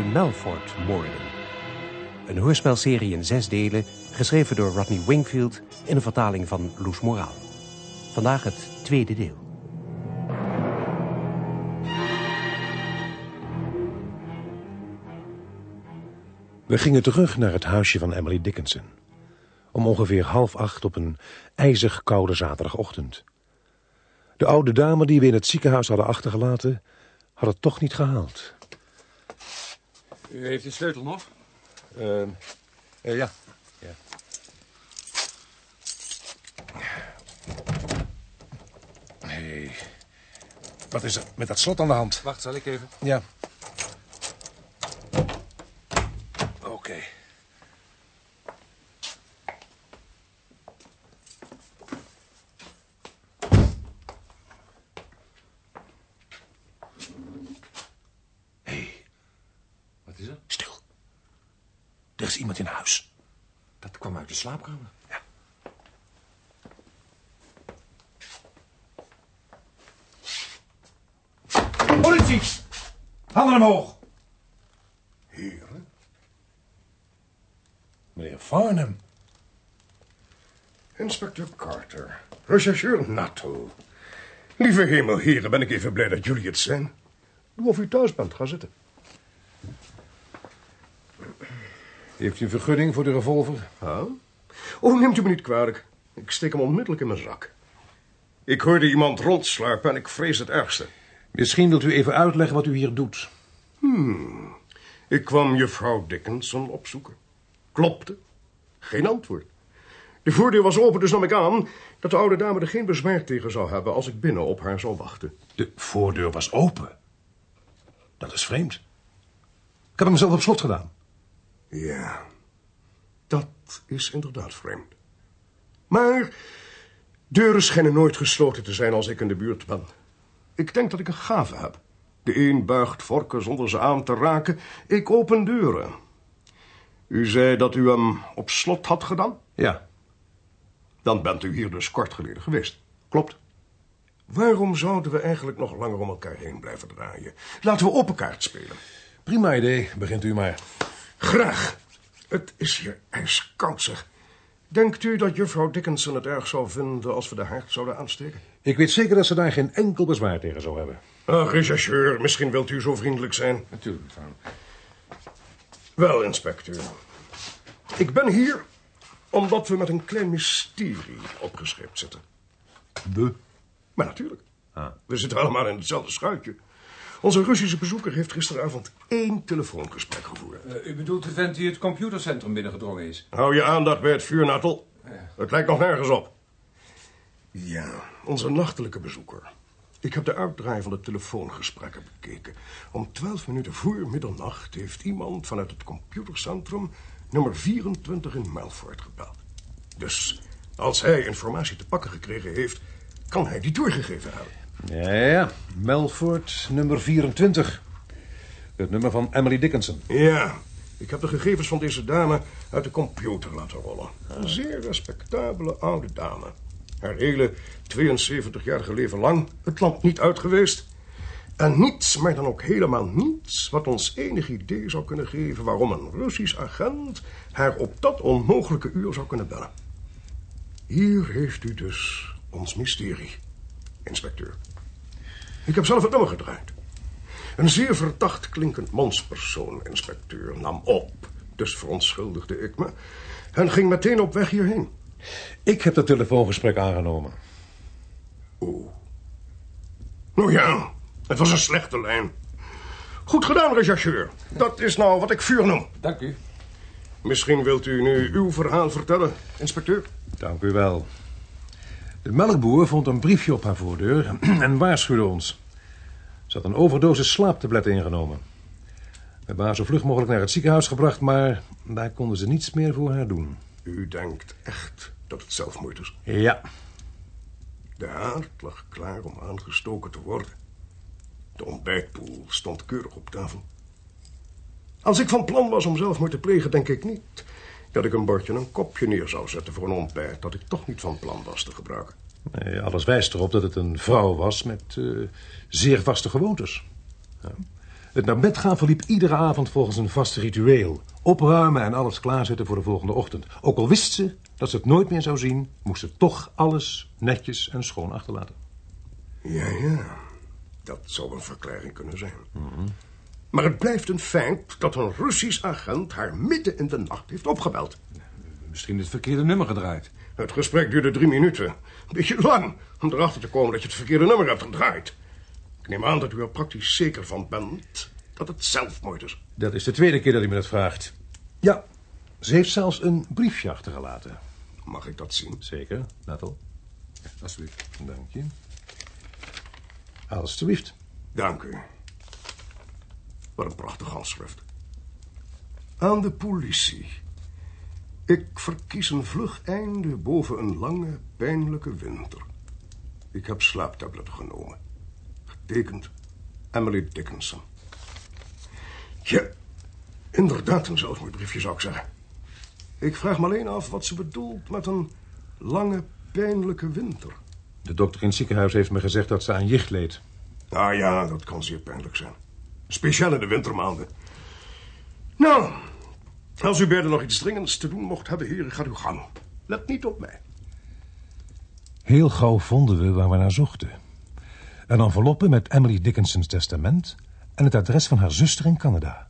De Melford-moorden. Een hoorspelserie in zes delen, geschreven door Rodney Wingfield... in een vertaling van Loes Moraal. Vandaag het tweede deel. We gingen terug naar het huisje van Emily Dickinson. Om ongeveer half acht op een ijzig koude zaterdagochtend. De oude dame die we in het ziekenhuis hadden achtergelaten... had het toch niet gehaald. U heeft de sleutel nog? Uh, uh, ja. ja. Hey. Wat is er met dat slot aan de hand? Wacht, zal ik even? Ja. Oké. Hé, Wat is er? stil. Er is iemand in huis. Dat kwam uit de slaapkamer. Ja. Politie! Handen omhoog! Heren? Meneer Farnham. Inspecteur Carter. Rechercheur Natto. Lieve hemel, heren, ben ik even blij dat jullie het zijn. Doe of u thuis bent, ga zitten. Heeft u een vergunning voor de revolver? Ah? Oh, neemt u me niet kwalijk. Ik steek hem onmiddellijk in mijn zak. Ik hoorde iemand rondsluipen en ik vrees het ergste. Misschien wilt u even uitleggen wat u hier doet. Ik kwam juffrouw Dickinson opzoeken. Klopte. Geen antwoord. De voordeur was open, dus nam ik aan dat de oude dame er geen bezwaar tegen zou hebben als ik binnen op haar zou wachten. De voordeur was open. Dat is vreemd. Ik had hem zelf op slot gedaan. Ja, dat is inderdaad vreemd. Maar deuren schijnen nooit gesloten te zijn als ik in de buurt ben. Ik denk dat ik een gave heb. De een buigt vorken zonder ze aan te raken. Ik open deuren. U zei dat u hem op slot had gedaan? Ja. Dan bent u hier dus kort geleden geweest. Klopt. Waarom zouden we eigenlijk nog langer om elkaar heen blijven draaien? Laten we open kaart spelen. Prima idee, begint u maar. Graag. Het is hier ijskoud, zeg. Denkt u dat juffrouw Dickinson het erg zou vinden als we de haard zouden aansteken? Ik weet zeker dat ze daar geen enkel bezwaar tegen zou hebben. Ach, rechercheur, misschien wilt u zo vriendelijk zijn. Natuurlijk, mevrouw. Wel, inspecteur. Ik ben hier omdat we met een klein mysterie opgescheept zitten. We? Maar natuurlijk. We zitten allemaal in hetzelfde schuitje. Onze Russische bezoeker heeft gisteravond één telefoongesprek gevoerd. Eh, u bedoelt de vent die het computercentrum binnengedrongen is? Hou je aandacht bij het vuur. Het lijkt nog nergens op. Ja, onze nachtelijke bezoeker. Ik heb de uitdraai van de telefoongesprekken bekeken. Om twaalf minuten voor middernacht heeft iemand vanuit het computercentrum nummer 24 in Melford gebeld. Dus als hij informatie te pakken gekregen heeft, kan hij die doorgegeven hebben. Ja, ja. Melford, nummer 24. Het nummer van Emily Dickinson. Ja, ik heb de gegevens van deze dame uit de computer laten rollen. Een zeer respectabele oude dame. Haar hele 72-jarige leven lang het land niet uit geweest. En niets, maar dan ook helemaal niets... wat ons enig idee zou kunnen geven... waarom een Russisch agent haar op dat onmogelijke uur zou kunnen bellen. Hier heeft u dus ons mysterie, inspecteur. Ik heb zelf het nummer gedraaid. Een zeer verdacht klinkend manspersoon, inspecteur, nam op. Dus verontschuldigde ik me en ging meteen op weg hierheen. Ik heb dat telefoongesprek aangenomen. Oeh. Nou ja, het was een slechte lijn. Goed gedaan, rechercheur. Dat is nou wat ik vuur noem. Dank u. Misschien wilt u nu uw verhaal vertellen, inspecteur? Dank u wel. De melkboer vond een briefje op haar voordeur en waarschuwde ons. Ze had een overdosis slaaptabletten ingenomen. We hebben haar zo vlug mogelijk naar het ziekenhuis gebracht, maar daar konden ze niets meer voor haar doen. U denkt echt dat het zelfmoord is? Ja, De haard lag klaar om aangestoken te worden. De ontbijtpoel stond keurig op tafel. Als ik van plan was om zelfmoord te plegen, denk ik niet dat ik een bordje en een kopje neer zou zetten voor een ontbijt dat ik toch niet van plan was te gebruiken. Nee, alles wijst erop dat het een vrouw was met eh, zeer vaste gewoontes. Ja. Het naar bed gaan verliep iedere avond volgens een vast ritueel. Opruimen en alles klaarzetten voor de volgende ochtend. Ook al wist ze dat ze het nooit meer zou zien... moest ze toch alles netjes en schoon achterlaten. Ja, ja. Dat zou een verklaring kunnen zijn. Maar het blijft een feit dat een Russisch agent haar midden in de nacht heeft opgebeld. Misschien het verkeerde nummer gedraaid. Het gesprek duurde drie minuten. Een beetje lang om erachter te komen dat je het verkeerde nummer hebt gedraaid. Ik neem aan dat u er praktisch zeker van bent dat het zelfmoord is. Dat is de tweede keer dat hij me dat vraagt. Ja, ze heeft zelfs een briefje achtergelaten. Mag ik dat zien? Zeker, Natal. Alsjeblieft. Dank je. Alsjeblieft. Dank u. Wat een prachtig handschrift. Aan de politie. Ik verkies een vlug einde boven een lange, pijnlijke winter. Ik heb slaaptabletten genomen. Getekend Emily Dickinson. Ja, inderdaad een zelfmoordbriefje zou ik zeggen. Ik vraag me alleen af wat ze bedoelt met een lange, pijnlijke winter. De dokter in het ziekenhuis heeft me gezegd dat ze aan jicht leed. Nou ja, dat kan zeer pijnlijk zijn. Speciaal in de wintermaanden. Nou, als u beiden nog iets dringends te doen mocht hebben, heren, gaat uw gang. Let niet op mij. Heel gauw vonden we waar we naar zochten. Een enveloppe met Emily Dickinsons testament... en het adres van haar zuster in Canada.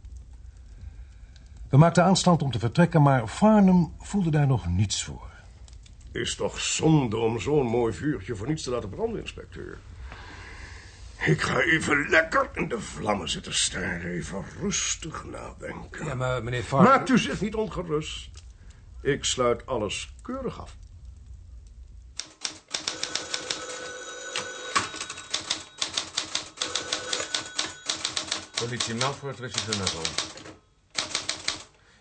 We maakten aanstand om te vertrekken, maar Farnham voelde daar nog niets voor. Is toch zonde om zo'n mooi vuurtje voor niets te laten branden, inspecteur. Ik ga even lekker in de vlammen zitten staren. Even rustig nadenken. Ja, maar meneer Farnham... Maakt u zich niet ongerust. Ik sluit alles keurig af. Politie Melford, regisseur Nuzzle.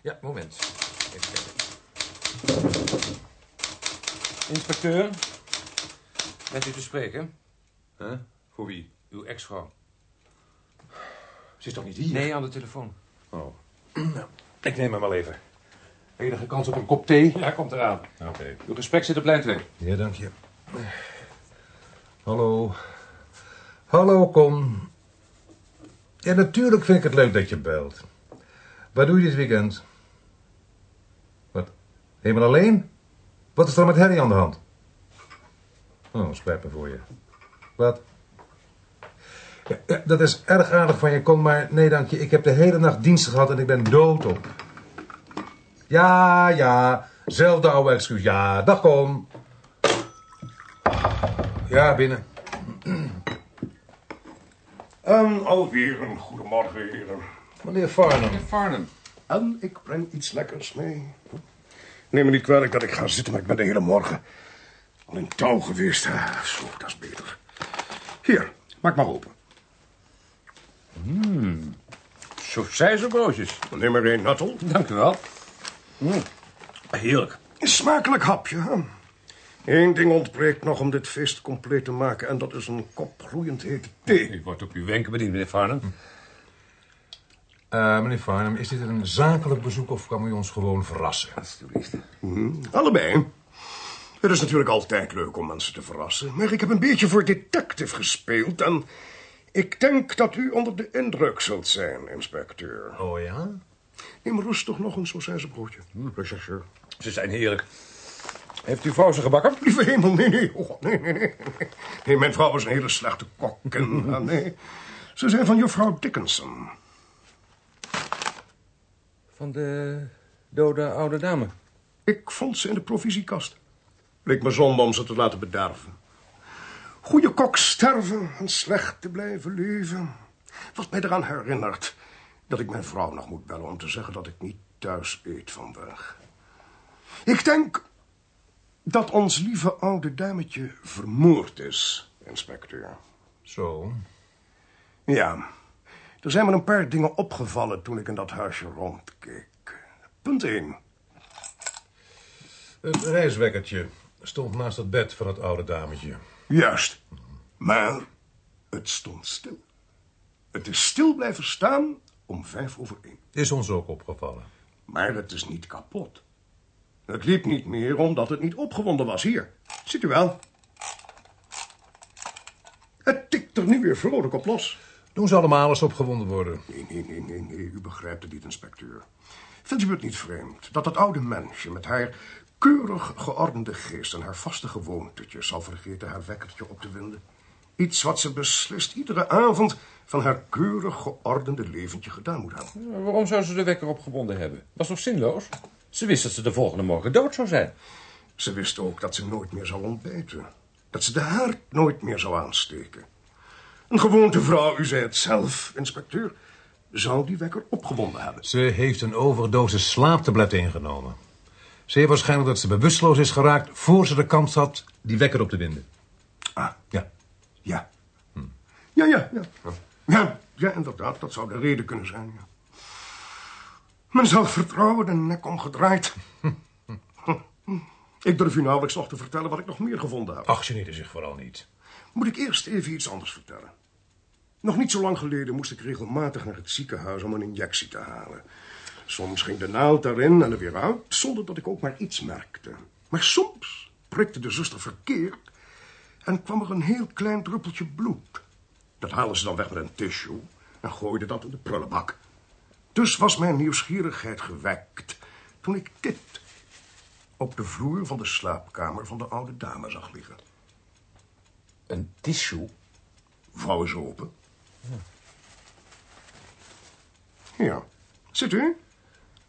Ja, moment. Even kijken. Inspecteur? Bent u te spreken? Huh? Voor wie? Uw ex-vrouw. Ze is toch niet hier? Nee, aan de telefoon. Oh. Ik neem hem wel even. Enige kans op een kop thee? Ja, komt eraan. Oké. Uw gesprek zit op lijn 2. Ja, dank je. Hallo. Hallo, Con. Ja, natuurlijk vind ik het leuk dat je belt. Wat doe je dit weekend? Wat? Helemaal alleen? Wat is er met Harry aan de hand? Oh, spijt me voor je. Wat? Dat is erg aardig van je, Con, maar nee dank je. Ik heb de hele nacht dienst gehad en ik ben doodop. Ja, ja, zelfde oude excuus. Ja, dag Con. Ja, binnen. En alweer een goedemorgen, heren. Meneer Farnham. Meneer Farnham. En ik breng iets lekkers mee. Neem me niet kwalijk dat ik ga zitten, maar ik ben de hele morgen al in touw geweest. Ah, zo, dat is beter. Hier, maak maar open. Sausijzenbroodjes. Neem maar één, Nattel. Dank u wel. Heerlijk. Smakelijk hapje, hè? Eén ding ontbreekt nog om dit feest compleet te maken... en dat is een kop gloeiend hete thee. U wordt op uw wenken bediend, meneer Farnham. Eh, meneer Farnham, is dit een zakelijk bezoek of kan u ons gewoon verrassen? Alsjeblieft. Allebei. Het is natuurlijk altijd leuk om mensen te verrassen... maar ik heb een beetje voor detective gespeeld... en ik denk dat u onder de indruk zult zijn, inspecteur. Oh ja? Neem rustig nog een sausijzenbroodje. Rechercheur. Ze zijn heerlijk. Heeft uw vrouw ze gebakken? Lieve hemel, nee, nee. Oh, nee, nee, nee. Nee, mijn vrouw is een hele slechte kok. En, ah, nee. Ze zijn van juffrouw Dickinson. Van de dode oude dame. Ik vond ze in de provisiekast. Leek me zonde om ze te laten bederven. Goede kok sterven en slecht te blijven leven. Wat mij eraan herinnert dat ik mijn vrouw nog moet bellen om te zeggen dat ik niet thuis eet vandaag. Ik denk dat ons lieve oude dametje vermoord is, inspecteur. Zo. Ja, er zijn me een paar dingen opgevallen toen ik in dat huisje rondkeek. Punt 1. Het reiswekkertje stond naast het bed van het oude dametje. Juist. Maar het stond stil. Het is stil blijven staan om vijf over één. Is ons ook opgevallen. Maar het is niet kapot. Het liep niet meer omdat het niet opgewonden was. Hier, ziet u wel. Het tikt er nu weer vrolijk op los. Doen ze allemaal ze opgewonden worden. Nee, nee, nee, nee, nee, u begrijpt het niet, inspecteur. Vindt u het niet vreemd dat dat oude mensje met haar keurig geordende geest en haar vaste gewoontetjes zal vergeten haar wekkertje op te winden? Iets wat ze beslist iedere avond van haar keurig geordende leventje gedaan moet hebben. Waarom zou ze de wekker opgebonden hebben? Was toch zinloos? Ze wist dat ze de volgende morgen dood zou zijn. Ze wist ook dat ze nooit meer zou ontbijten. Dat ze de haard nooit meer zou aansteken. Een gewoonte vrouw, u zei het zelf, inspecteur, zou die wekker opgebonden hebben. Ze heeft een overdosis slaaptabletten ingenomen. Zeer waarschijnlijk dat ze bewusteloos is geraakt... voor ze de kans had die wekker op te winden. Ah, Ja. ja. Ja, ja, ja. Ja, ja, inderdaad, dat zou de reden kunnen zijn. Ja. Mijn zelfvertrouwen de nek omgedraaid. Ik durf u nauwelijks nog te vertellen wat ik nog meer gevonden heb. Ach, geneerde zich vooral niet. Moet ik eerst even iets anders vertellen. Nog niet zo lang geleden moest ik regelmatig naar het ziekenhuis om een injectie te halen. Soms ging de naald daarin en er weer uit, zonder dat ik ook maar iets merkte. Maar soms prikte de zuster verkeerd en kwam er een heel klein druppeltje bloed. Dat halen ze dan weg met een tissue en gooiden dat in de prullenbak. Dus was mijn nieuwsgierigheid gewekt toen ik dit op de vloer van de slaapkamer van de oude dame zag liggen. Een tissue? Vouw eens open. Ja, ziet u?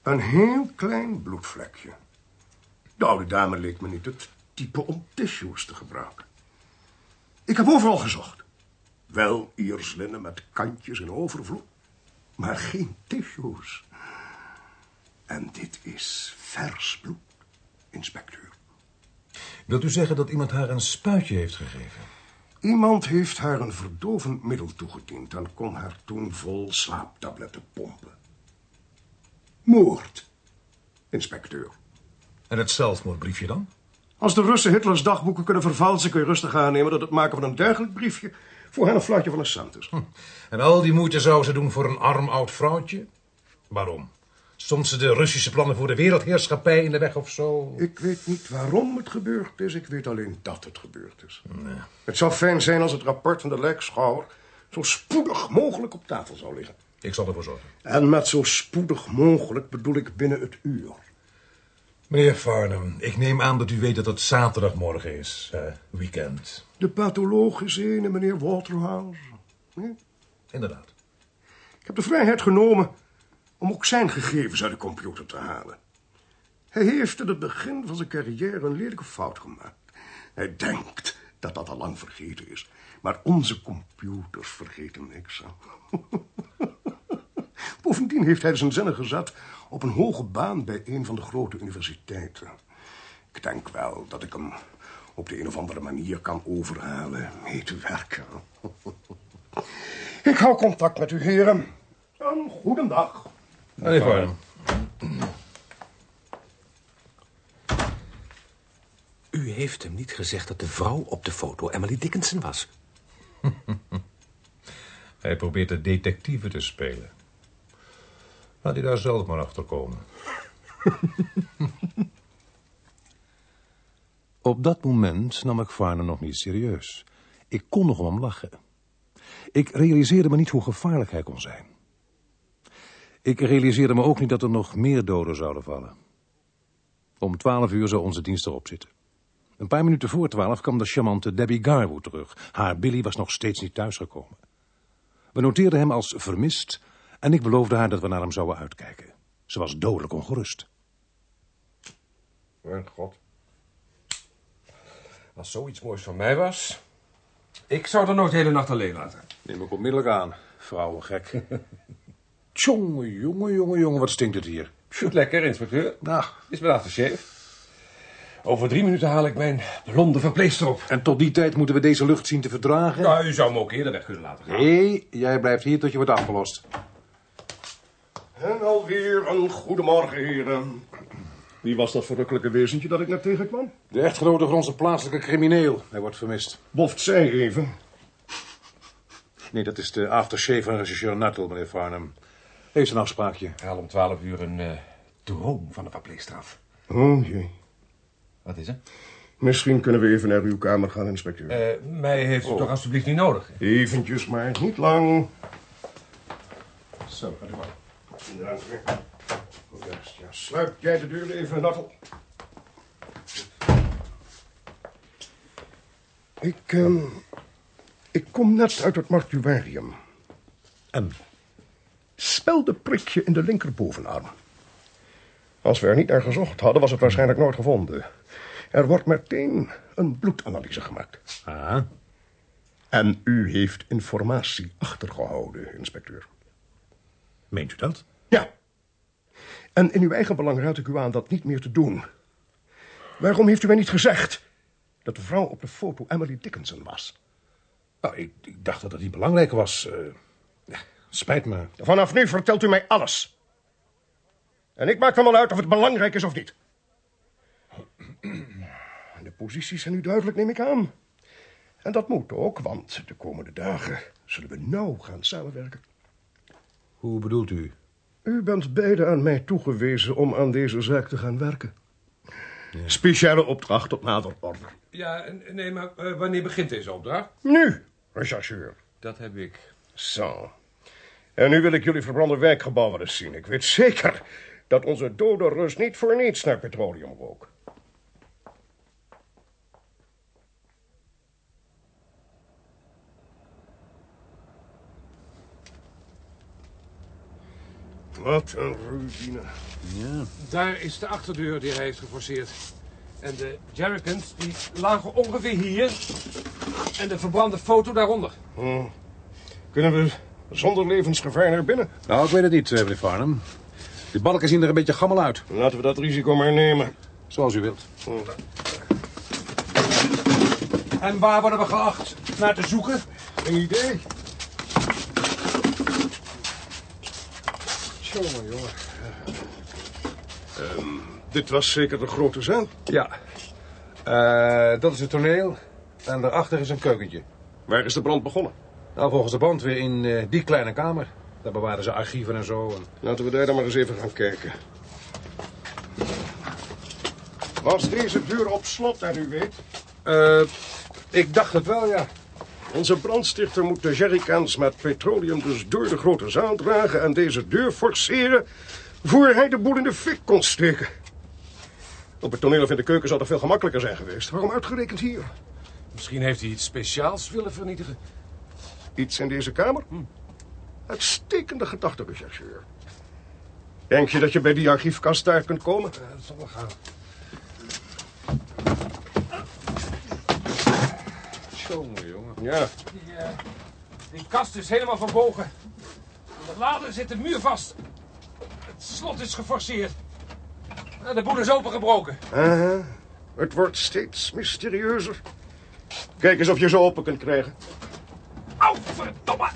Een heel klein bloedvlekje. De oude dame leek me niet het type om tissues te gebruiken. Ik heb overal gezocht. Wel ierslinnen met kantjes in overvloed, maar geen tissues. En dit is vers bloed, inspecteur. Wilt u zeggen dat iemand haar een spuitje heeft gegeven? Iemand heeft haar een verdovend middel toegediend en kon haar toen vol slaaptabletten pompen. Moord, inspecteur. En het zelfmoordbriefje dan? Als de Russen Hitlers dagboeken kunnen vervalsen, kun je rustig aannemen dat het maken van een dergelijk briefje voor hen een fluitje van een cent is. En al die moeite zou ze doen voor een arm oud vrouwtje? Waarom? Stond ze de Russische plannen voor de wereldheerschappij in de weg of zo? Ik weet niet waarom het gebeurd is, ik weet alleen dat het gebeurd is. Het zou fijn zijn als het rapport van de lijkschouwer zo spoedig mogelijk op tafel zou liggen. Ik zal ervoor zorgen. En met zo spoedig mogelijk bedoel ik binnen het uur. Meneer Farnham, ik neem aan dat u weet dat het zaterdagmorgen is. eh, weekend. De patholoog is ene, meneer Waterhouse. Nee? Inderdaad. Ik heb de vrijheid genomen om ook zijn gegevens uit de computer te halen. Hij heeft in het begin van zijn carrière een lelijke fout gemaakt. Hij denkt dat dat al lang vergeten is. Maar onze computers vergeten niks. Bovendien heeft hij zijn zinnen gezet op een hoge baan bij een van de grote universiteiten. Ik denk wel dat ik hem op de een of andere manier kan overhalen mee te werken. Ik hou contact met u, heren. Een goedendag. Meneer Farnham. U heeft hem niet gezegd dat de vrouw op de foto Emily Dickinson was. Hij probeert de detectieve te spelen. Laat hij daar zelf maar achter komen. Op dat moment nam ik Farnham nog niet serieus. Ik kon nog om hem lachen. Ik realiseerde me niet hoe gevaarlijk hij kon zijn. Ik realiseerde me ook niet dat er nog meer doden zouden vallen. Om twaalf uur zou onze dienst erop zitten. Een paar minuten voor twaalf kwam de charmante Debbie Garwood terug. Haar Billy was nog steeds niet thuisgekomen. We noteerden hem als vermist en ik beloofde haar dat we naar hem zouden uitkijken. Ze was dodelijk ongerust. Mijn god. Als zoiets moois van mij was... Ik zou er nooit de hele nacht alleen laten. Neem ik onmiddellijk aan, vrouwengek. Tjonge, jonge, jonge, jonge, wat stinkt het hier. Goed lekker, inspecteur. Nou, Is mijn aftershave. Over drie minuten haal ik mijn blonde verpleegster op. en tot die tijd moeten we deze lucht zien te verdragen? Nou, u zou me ook eerder weg kunnen laten gaan. Nee, jij blijft hier tot je wordt afgelost. En alweer een goedemorgen, heren. Wie was dat verrukkelijke wezentje dat ik net tegenkwam? De echtgenote van onze plaatselijke crimineel. Hij wordt vermist. Boft zij even. Nee, dat is de aftershave van regisseur Nuttall, meneer Farnham. Heeft een afspraakje. Ik haal om twaalf uur een eh, droom van de verpleegster af. Oh jee. Wat is er? Misschien kunnen we even naar uw kamer gaan, inspecteur. Eh, mij heeft u toch alsjeblieft niet nodig. Eventjes maar, niet lang. Zo, gaat u maar. Dank u. Juist, ja. Sluit jij de deur even, Nattel. Ik, ehm, ik kom net uit het mortuarium. En? Speldenprikje in de linkerbovenarm. Als we er niet naar gezocht hadden, was het waarschijnlijk nooit gevonden. Er wordt meteen een bloedanalyse gemaakt. Ah. En u heeft informatie achtergehouden, inspecteur. Meent u dat? Ja. En in uw eigen belang raad ik u aan dat niet meer te doen. Waarom heeft u mij niet gezegd dat de vrouw op de foto Emily Dickinson was? Nou, ik, ik dacht dat het niet belangrijk was. eh. ja, spijt me. Vanaf nu vertelt u mij alles. En ik maak dan wel uit of het belangrijk is of niet. De posities zijn nu duidelijk, neem ik aan. En dat moet ook, want de komende dagen zullen we nauw gaan samenwerken. Hoe bedoelt u? U bent beide aan mij toegewezen om aan deze zaak te gaan werken. Speciale opdracht tot nader orde. Ja, nee, maar eh, wanneer begint deze opdracht? Nu, rechercheur. Dat heb ik. Zo. En nu wil ik jullie verbrande wijkgebouw wel eens zien. Ik weet zeker dat onze dode rust niet voor niets naar petroleum rook. Wat een ruïne. Daar is de achterdeur die hij heeft geforceerd. En de jerrycans die lagen ongeveer hier. En de verbrande foto daaronder. Kunnen we zonder levensgevaar naar binnen? Nou, ik weet het niet, eh, meneer Farnham. Die balken zien er een beetje gammel uit. Laten we dat risico maar nemen. Zoals u wilt. En waar worden we geacht naar te zoeken? Een idee? Jongen, jongen. Dit was zeker de grote zaal. Ja. Eh, dat is het toneel. En daarachter is een keukentje. Waar is de brand begonnen? Nou, volgens de band weer in eh, die kleine kamer. Daar bewaren ze archieven en zo. En... Laten we daar dan maar eens even gaan kijken. Was deze deur op slot, naar u weet? Eh, ik dacht het wel, ja. Onze brandstichter moet de jerrycans met petroleum dus door de grote zaal dragen... en deze deur forceren voor hij de boel in de fik kon steken. Op het toneel of in de keuken zou dat veel gemakkelijker zijn geweest. Waarom uitgerekend hier? Misschien heeft hij iets speciaals willen vernietigen. Iets in deze kamer? Uitstekende gedachte, rechercheur. Denk je dat je bij die archiefkast daar kunt komen? Ja, dat zal wel gaan. Jongen. Ja, Die, eh, die kast is helemaal verbogen. De lader zit de muur vast. Het slot is geforceerd. Eh, De boel is opengebroken. Aha. Het wordt steeds mysterieuzer. Kijk eens of je ze open kunt krijgen. Au, verdomme!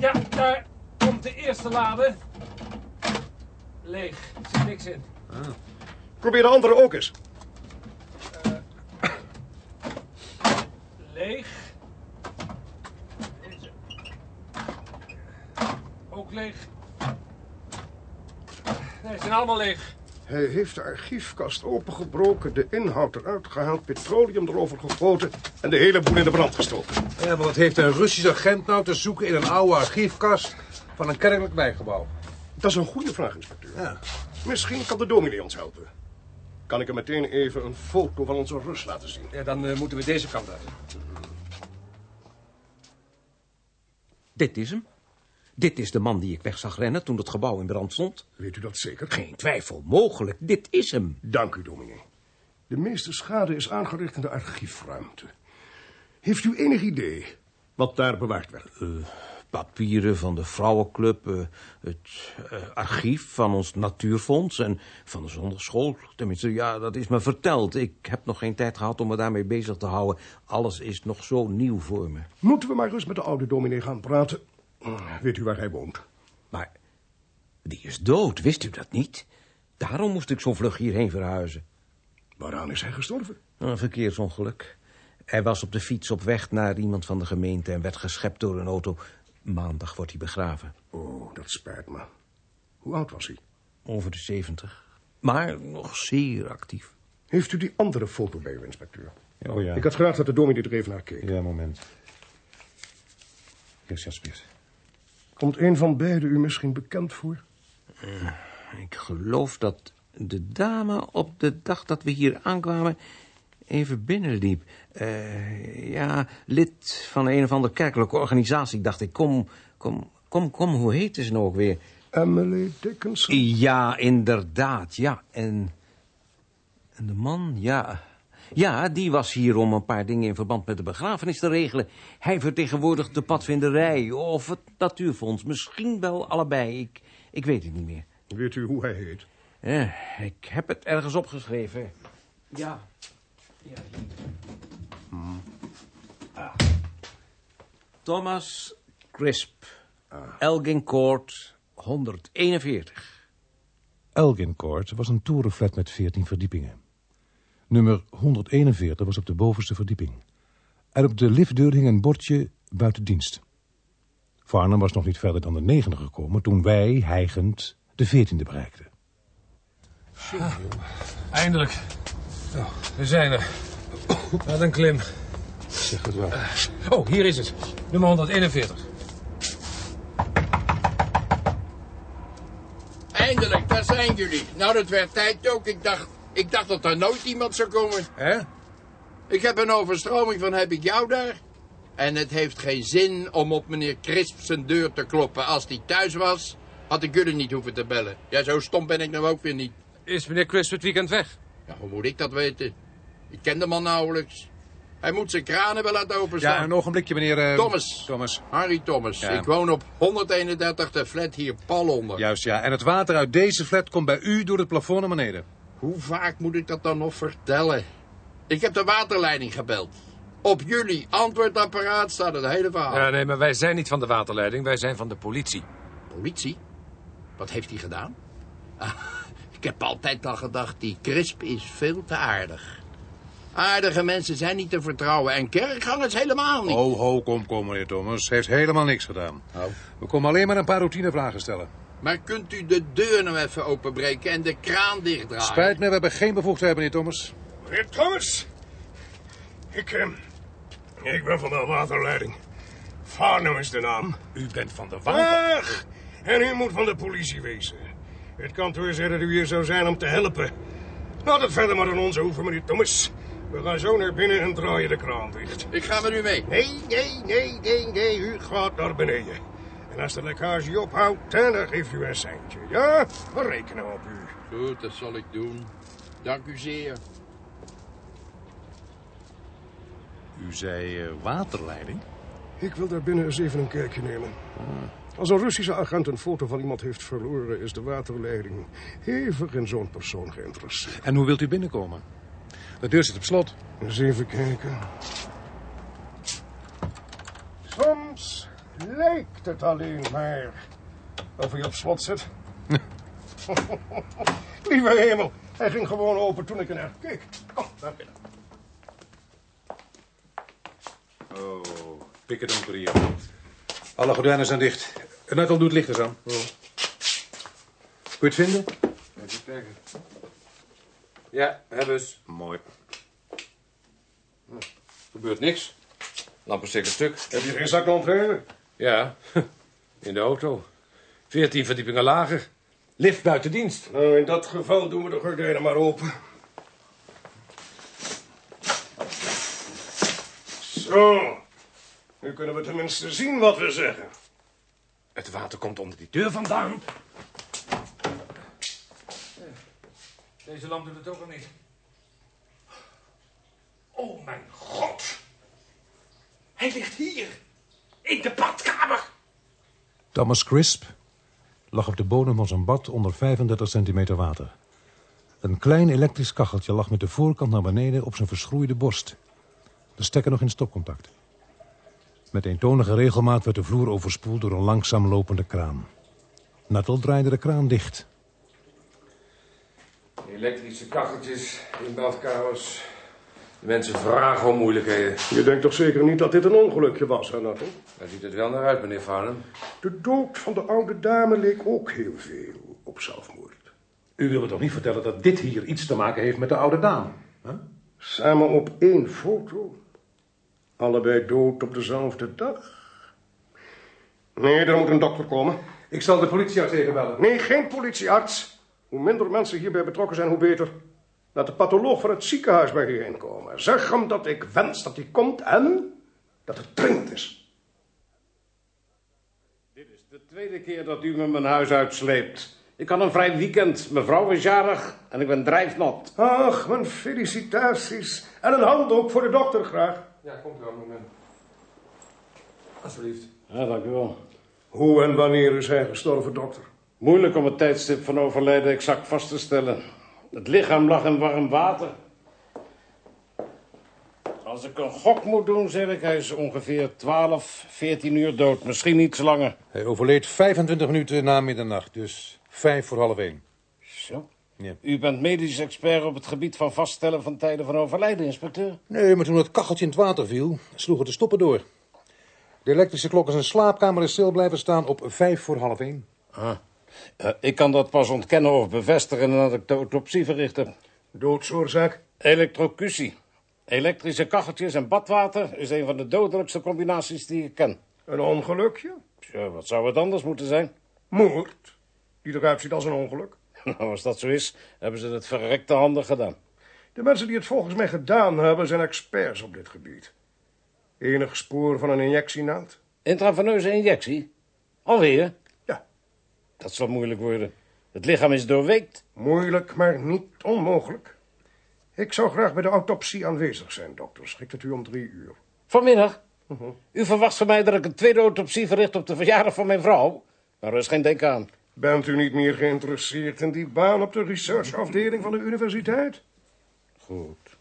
Ja, daar komt de eerste lade. Leeg, er zit niks in. Probeer de andere ook eens. Leeg. Deze. Ook leeg. Nee, ze zijn allemaal leeg. Hij heeft de archiefkast opengebroken, de inhoud eruit gehaald, petroleum erover gegoten en de hele boel in de brand gestoken. Ja, maar wat heeft een Russisch agent nou te zoeken in een oude archiefkast van een kerkelijk wijkgebouw? Dat is een goede vraag, inspecteur. Ja. Misschien kan de dominee ons helpen. Kan ik hem meteen even een foto van onze rust laten zien? Ja, dan eh, moeten we deze kant uit. Dit is hem. Dit is de man die ik weg zag rennen toen het gebouw in brand stond. Weet u dat zeker? Geen twijfel mogelijk, dit is hem. Dank u, dominee. De meeste schade is aangericht in de archiefruimte. Heeft u enig idee wat daar bewaard werd? Papieren van de vrouwenclub, eh, het eh, archief van ons natuurfonds en van de zondagschool. Tenminste, ja, dat is me verteld. Ik heb nog geen tijd gehad om me daarmee bezig te houden. Alles is nog zo nieuw voor me. Moeten we maar eens met de oude dominee gaan praten? Weet u waar hij woont? Maar die is dood, wist u dat niet? Daarom moest ik zo vlug hierheen verhuizen. Waaraan is hij gestorven? Een verkeersongeluk. Hij was op de fiets op weg naar iemand van de gemeente en werd geschept door een auto. Maandag wordt hij begraven. Oh, dat spijt me. Hoe oud was hij? Over de zeventig. Maar nog zeer actief. Heeft u die andere foto bij u, inspecteur? Oh ja. Ik had graag dat de dominee er even naar keek. Ja, moment. Hier, alsjeblieft. Kom Komt een van beiden u misschien bekend voor? Ik geloof dat de dame op de dag dat we hier aankwamen even binnenliep. Eh, ja, lid van een of andere kerkelijke organisatie. Ik dacht ik, kom, kom, kom, kom, hoe heet ze nou ook weer? Emily Dickinson? Ja, inderdaad, ja. En, en de man, ja... Ja, die was hier om een paar dingen in verband met de begrafenis te regelen. Hij vertegenwoordigt de padvinderij of het natuurfonds. Misschien wel allebei, ik, ik weet het niet meer. Weet u hoe hij heet? Eh, ik heb het ergens opgeschreven. Ja. Ja hier. Ah. Thomas Crisp. Elgin Court, 141. Elgin Court was een torenflat met 14 verdiepingen. Nummer 141 was op de bovenste verdieping. En op de liftdeur hing een bordje buiten dienst. Farnham was nog niet verder dan de negende gekomen... toen wij, hijgend, de veertiende bereikten. Eindelijk. We zijn er. Wat een klim. Zeg het wel. Oh, hier is het. Nummer 141. Eindelijk, daar zijn jullie. Nou, dat werd tijd ook. Ik dacht, ik dacht dat er nooit iemand zou komen. Hè? Ik heb een overstroming van heb ik jou daar. En het heeft geen zin om op meneer Crisp zijn deur te kloppen. Als hij thuis was, had ik jullie niet hoeven te bellen. Ja, zo stom ben ik nou ook weer niet. Is meneer Crisp het weekend weg? Ja, hoe moet ik dat weten? Ik ken de man nauwelijks. Hij moet zijn kranen wel laten openstaan. Ja, een ogenblikje, meneer... eh, Thomas. Thomas. Harry Thomas. Ja. Ik woon op 131 de flat hier pal onder. Juist, ja. En het water uit deze flat komt bij u door het plafond naar beneden. Hoe vaak moet ik dat dan nog vertellen? Ik heb de waterleiding gebeld. Op jullie antwoordapparaat staat het hele verhaal. Ja, nee, maar wij zijn niet van de waterleiding. Wij zijn van de politie. Politie? Wat heeft hij gedaan? Ik heb altijd al gedacht, die Crisp is veel te aardig. Aardige mensen zijn niet te vertrouwen en kerkgangers helemaal niet. Ho, ho, kom, kom, meneer Thomas. Heeft helemaal niks gedaan. Oh. We komen alleen maar een paar routinevragen stellen. Maar kunt u de deur nou even openbreken en de kraan dichtdraaien? Spijt me, we hebben geen bevoegdheid, meneer Thomas. Meneer Thomas? Ik, eh, ik ben van de waterleiding. Farnham is de naam. U bent van de water... Ach, en u moet van de politie wezen. Het kantoor zei dat u hier zou zijn om te helpen. Laat het verder maar aan ons over, meneer Thomas. We gaan zo naar binnen en draaien de kraan dicht. Ik ga met u mee. Nee, nee, nee, nee, nee, u gaat naar beneden. En als de lekkage ophoudt, dan geeft u een centje. Ja, we rekenen op u. Goed, dat zal ik doen. Dank u zeer. U zei eh, waterleiding? Ik wil daar binnen eens even een kijkje nemen. Als een Russische agent een foto van iemand heeft verloren... is de waterleiding hevig in zo'n persoon geïnteresseerd. En hoe wilt u binnenkomen? De deur zit op slot. Eens even kijken. Soms lijkt het alleen maar of hij op slot zit. Lieve hemel, hij ging gewoon open toen ik er naar keek. Kom, naar binnen. Oh, pikken donker hier. Alle gordijnen zijn dicht. En net al doet licht eens aan. Kun je het vinden? Even kijken. Ja, hebben ze. Mooi. Gebeurt niks. Lampen steken stuk. Heb je geen zaklamp Ja, in de auto. Veertien verdiepingen lager. Lift buiten dienst. Nou, in dat geval doen we de gordijnen maar open. Zo. Nu kunnen we tenminste zien wat we zeggen. Het water komt onder die deur vandaan. Deze lamp doet het ook al niet. Oh mijn god. Hij ligt hier. In de badkamer. Thomas Crisp lag op de bodem van zijn bad onder 35 centimeter water. Een klein elektrisch kacheltje lag met de voorkant naar beneden op zijn verschroeide borst. De stekker nog in stopcontact. Met eentonige regelmaat werd de vloer overspoeld door een langzaam lopende kraan. Nuttall draaide de kraan dicht. Elektrische kacheltjes in badkamers. De mensen vragen om moeilijkheden. Je denkt toch zeker niet dat dit een ongelukje was, hè, Nattel? Daar ziet het wel naar uit, meneer Farnham. De dood van de oude dame leek ook heel veel op zelfmoord. U wil me toch niet vertellen dat dit hier iets te maken heeft met de oude dame? Samen op één foto. Allebei dood op dezelfde dag. Nee, er moet een dokter komen. Ik zal de politiearts even bellen. Nee, geen politiearts. Hoe minder mensen hierbij betrokken zijn, hoe beter. Laat de patholoog van het ziekenhuis bij u heen komen. Zeg hem dat ik wens dat hij komt en dat het dringend is. Dit is de tweede keer dat u me mijn huis uitsleept. Ik had een vrij weekend. Mevrouw is jarig en ik ben drijfnat. Ach, mijn felicitaties. En een handdoek voor de dokter graag. Ja, komt wel een moment. Alsjeblieft. Ja, dank u wel. Hoe en wanneer is hij gestorven, dokter? Moeilijk om het tijdstip van overlijden exact vast te stellen. Het lichaam lag in warm water. Als ik een gok moet doen, zeg ik, hij is ongeveer 12, 14 uur dood. Misschien iets langer. Hij overleed 25 minuten na middernacht, dus vijf voor half één. Zo. Ja. U bent medisch expert op het gebied van vaststellen van tijden van overlijden, inspecteur. Nee, maar toen het kacheltje in het water viel, sloegen de stoppen door. De elektrische klok in zijn slaapkamer is stil blijven staan op vijf voor half één. Ah. Eh, ik kan dat pas ontkennen of bevestigen nadat ik de autopsie verricht heb. Doodsoorzaak? Elektrocutie. Elektrische kacheltjes en badwater is een van de dodelijkste combinaties die ik ken. Een ongelukje? Tja, wat zou het anders moeten zijn? Moord? Die eruit ziet als een ongeluk? Nou, als dat zo is, hebben ze het verrekte handen gedaan. De mensen die het volgens mij gedaan hebben, zijn experts op dit gebied. Enig spoor van een injectienaald? Intraveneuze injectie? Alweer? Ja. Dat zal moeilijk worden. Het lichaam is doorweekt. Moeilijk, maar niet onmogelijk. Ik zou graag bij de autopsie aanwezig zijn, dokter. Schikt het u om drie uur? Vanmiddag? U verwacht van mij dat ik een tweede autopsie verricht op de verjaardag van mijn vrouw? Nou, er is geen denk aan. Bent u niet meer geïnteresseerd in die baan op de researchafdeling van de universiteit? Goed.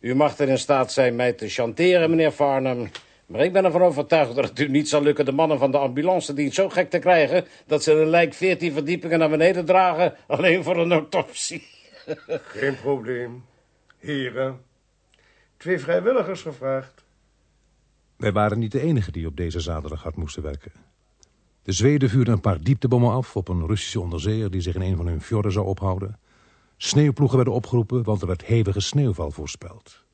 U mag er in staat zijn mij te chanteren, meneer Farnham. Maar ik ben ervan overtuigd dat het u niet zal lukken de mannen van de ambulance dienst zo gek te krijgen... dat ze een lijk veertien verdiepingen naar beneden dragen, alleen voor een autopsie. Geen probleem. Heren, twee vrijwilligers gevraagd. Wij waren niet de enigen die op deze zaterdag hard moesten werken. De Zweden vuurden een paar dieptebommen af op een Russische onderzeeër die zich in een van hun fjorden zou ophouden. Sneeuwploegen werden opgeroepen, want er werd hevige sneeuwval voorspeld.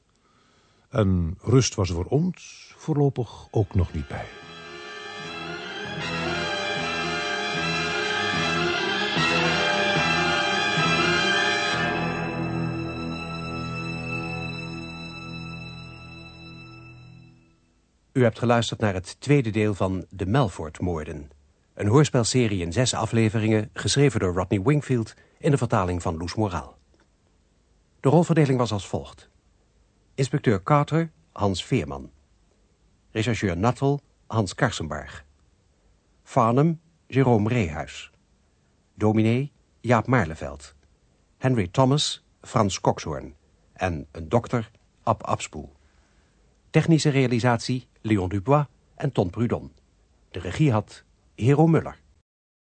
En rust was er voor ons voorlopig ook nog niet bij. U hebt geluisterd naar het tweede deel van De Melfort-moorden. Een hoorspelserie in zes afleveringen, geschreven door Rodney Wingfield... in de vertaling van Loes Moraal. De rolverdeling was als volgt. Inspecteur Carter, Hans Veerman. Rechercheur Nattel, Hans Karsenbarg. Farnham, Jerome Reehuis. Dominee, Jaap Maarleveld. Henry Thomas, Frans Kokshoorn. En een dokter, Ab Abspoel. Technische realisatie Leon Dubois en Ton Prudon. De regie had Hero Muller.